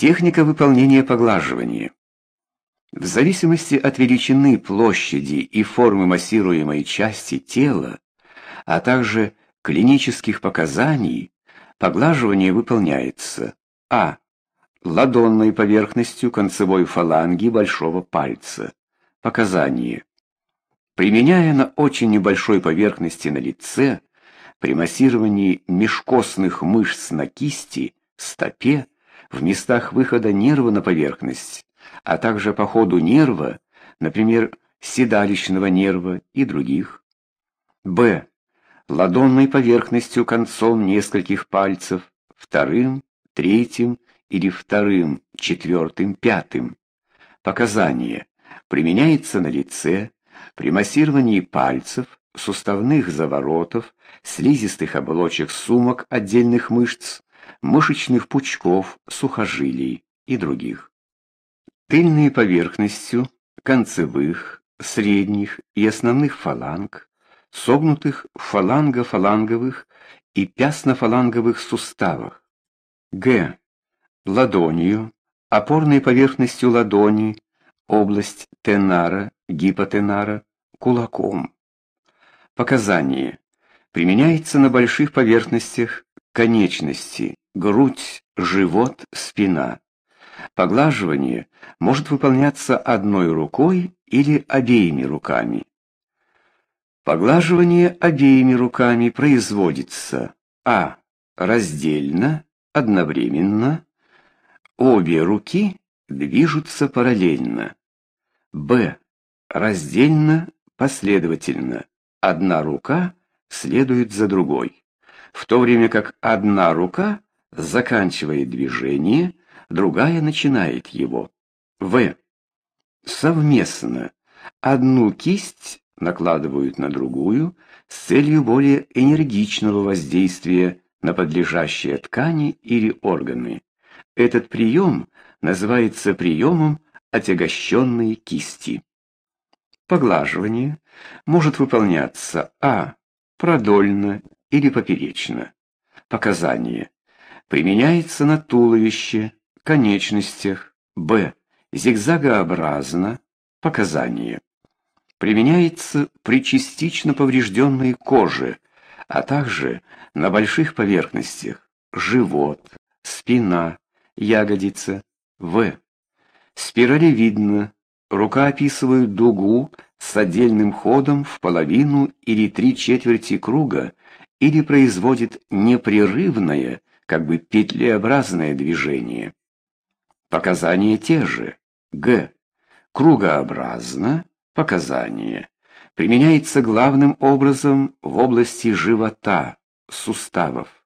Техника выполнения поглаживания. В зависимости от величины, площади и формы массируемой части тела, а также клинических показаний, поглаживание выполняется а. ладонной поверхностью концевой фаланги большого пальца. Показания. Применяя на очень небольшой поверхности на лице, при массировании межкостных мышц на кисти, стопе, в местах выхода нерва на поверхность, а также по ходу нерва, например, седалищного нерва и других. Б. Ладонной поверхностью концом нескольких пальцев, вторым, третьим или вторым, четвертым, пятым. Показания. Применяется на лице, при массировании пальцев, суставных заворотов, слизистых оболочек сумок отдельных мышц, мышечных пучков, сухожилий и других. Тыльные поверхностью концевых, средних и основных фаланг, согнутых фаланго-фаланговых и пясно-фаланговых суставах. Г. Ладонью, опорной поверхностью ладони, область тенара, гипотенара, кулаком. Показание. Применяется на больших поверхностях конечности, грудь, живот, спина. Поглаживание может выполняться одной рукой или обеими руками. Поглаживание обеими руками производится а. раздельно, одновременно, обе руки движутся параллельно, б. раздельно, последовательно, одна рука следует за другой, в то время как одна рука заканчивает движение, другая начинает его. В. Совместно. Одну кисть накладывают на другую с целью более энергичного воздействия на подлежащие ткани или органы. Этот прием называется приемом отягощенной кисти. Поглаживание может выполняться а. продольно или поперечно. Показания. Применяется на туловище, конечностях, б. зигзагообразно, показания. Применяется при частично поврежденной коже, а также на больших поверхностях, живот, спина, ягодица, в. Спиралевидно, рука описывает дугу с отдельным ходом в половину или три четверти круга или производит непрерывное, как бы петлеобразное движение. Показания те же. Г. Кругообразно. Показания. Применяется главным образом в области живота, суставов.